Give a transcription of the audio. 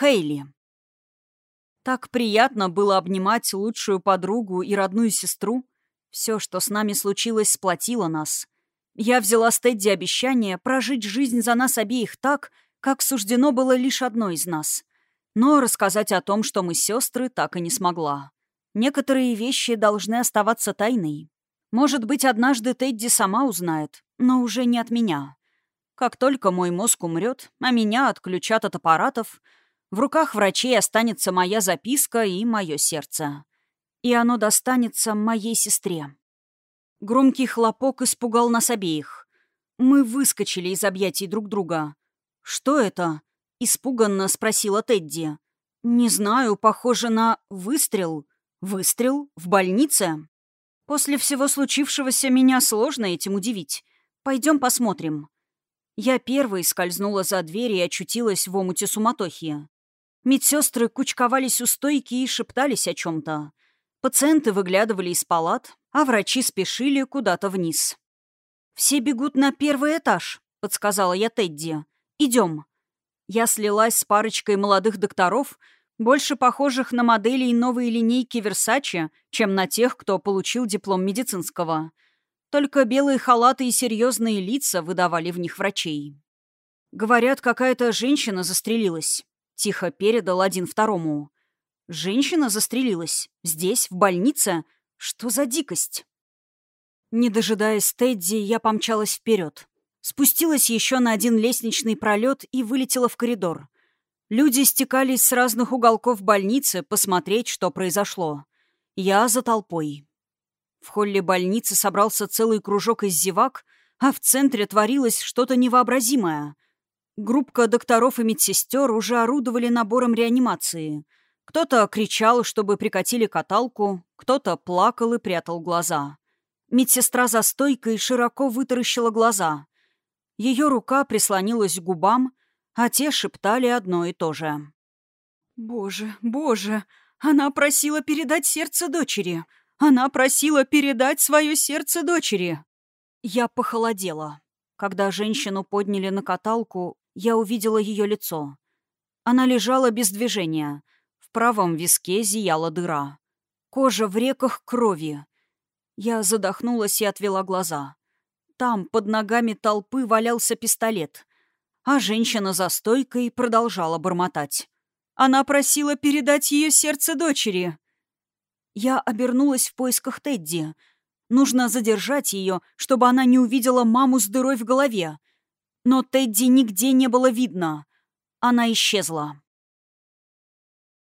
Хейли. Так приятно было обнимать лучшую подругу и родную сестру. Все, что с нами случилось, сплотило нас. Я взяла с Тедди обещание прожить жизнь за нас обеих так, как суждено было лишь одной из нас. Но рассказать о том, что мы сестры, так и не смогла. Некоторые вещи должны оставаться тайной. Может быть, однажды Тедди сама узнает, но уже не от меня. Как только мой мозг умрет, а меня отключат от аппаратов, в руках врачей останется моя записка и мое сердце. И оно достанется моей сестре. Громкий хлопок испугал нас обеих. Мы выскочили из объятий друг друга. «Что это?» — испуганно спросила Тедди. «Не знаю, похоже на выстрел. Выстрел? В больнице?» После всего случившегося меня сложно этим удивить. Пойдем посмотрим. Я первой скользнула за дверь и очутилась в омуте суматохи. Медсестры кучковались у стойки и шептались о чем-то. Пациенты выглядывали из палат, а врачи спешили куда-то вниз. «Все бегут на первый этаж», — подсказала я Тедди. «Идем». Я слилась с парочкой молодых докторов, больше похожих на моделей новой линейки Версачи, чем на тех, кто получил диплом медицинского. Только белые халаты и серьезные лица выдавали в них врачей. «Говорят, какая-то женщина застрелилась», — тихо передал один второму. «Женщина застрелилась? Здесь, в больнице? Что за дикость?» Не дожидаясь Тедди, я помчалась вперед. Спустилась еще на один лестничный пролет и вылетела в коридор. Люди стекались с разных уголков больницы посмотреть, что произошло. Я за толпой. В холле больницы собрался целый кружок из зевак, а в центре творилось что-то невообразимое. Группка докторов и медсестер уже орудовали набором реанимации. Кто-то кричал, чтобы прикатили каталку, кто-то плакал и прятал глаза. Медсестра за стойкой широко вытаращила глаза. Ее рука прислонилась к губам, а те шептали одно и то же. «Боже, боже, она просила передать сердце дочери!» Она просила передать свое сердце дочери. Я похолодела. Когда женщину подняли на каталку, я увидела ее лицо. Она лежала без движения. В правом виске зияла дыра. Кожа в реках крови. Я задохнулась и отвела глаза. Там, под ногами толпы, валялся пистолет. А женщина за стойкой продолжала бормотать. Она просила передать ее сердце дочери. Я обернулась в поисках Тедди. Нужно задержать ее, чтобы она не увидела маму с дырой в голове. Но Тедди нигде не было видно. Она исчезла.